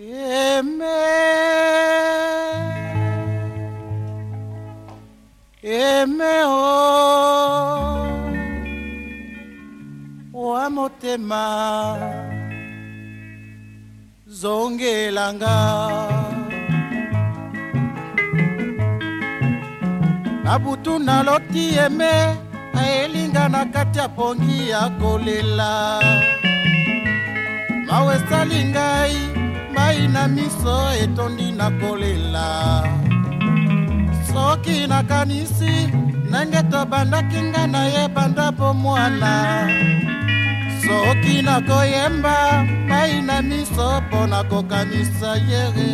eme o oh. oa motema zongelanga na butu naloti eme ayelinga na kati ya pongi ya kolela mawe esali ngai epai na miso etondi na kolela soki nakanisi ndenge tobandaki nga nayeba ndambo mwana soki nakoyemba pai na miso mpo na kokanisa yere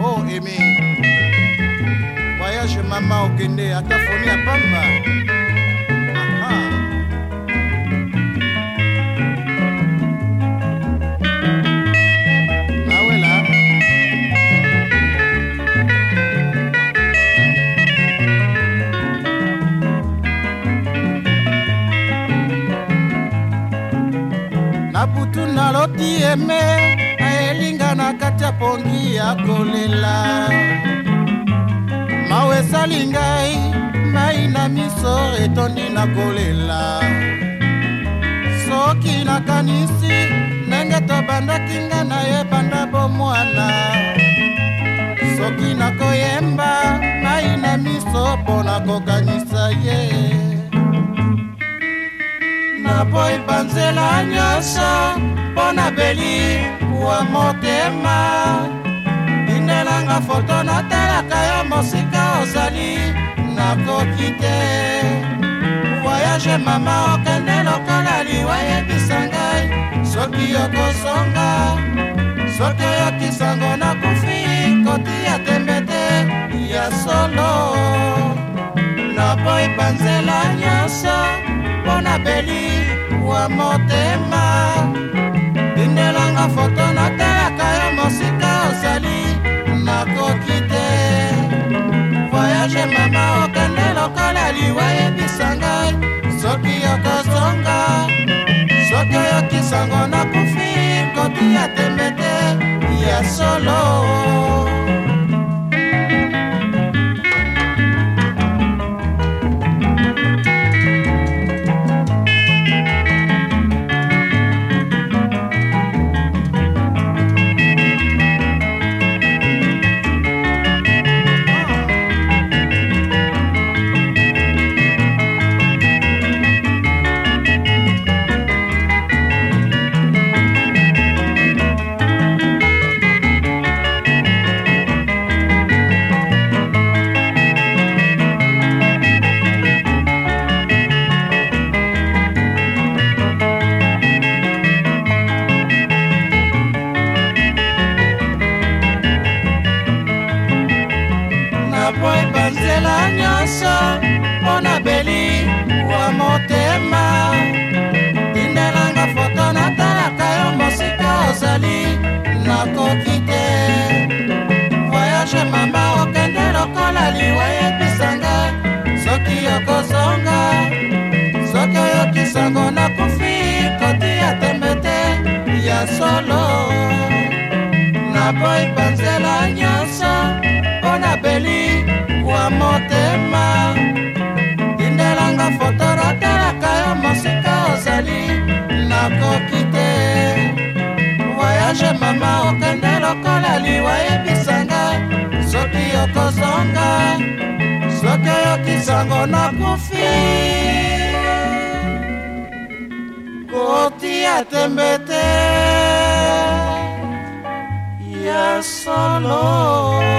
o oh, emi voyage mama okende ata foni ya pamba naloti eme ayelinga na kati ya pongi ya kolela mawa esali ngai mai na miso etondi na kolela soki nakanisi ndenge tobandaki nga nayebanda bomwana soki nakoyemba mai na miso mpo na kokanisa ye yeah. naboyi banzela nyonso mpo nabeli kuwa motema bindelanga foto natalaka yo mosika ozali nakoki te voyage mama okende lokola liwa yebisa ngai soki yokosonga soki oyokisango nakufi koti ya tembe te ya solo naboyi banzela nyonso mpo nabeli yo motema bindelanga foto natalaka yo mosika osali nakoki te voyage mama okende lokola liwa yebisa ngai soki okozonga soki oyokisango nakufi kotia tembe te ya solo chapo epanzela nyonso mpo na beli wa motema tindelanga foto natalaka yo mosika ozali nakoki te voyage mama okende lokola liwa yebisanga soki okozonga soki oyokisango nakufi koti ya tembe te ya solo naboyi banzela nyonso yango nabeli wa motema tindelanga foto natalaka yo mosika ozali nakoki te voyage mama okende lokola liwa yebisanga soki okozonga soki oyokisango nakufi kotia tembe te ya solo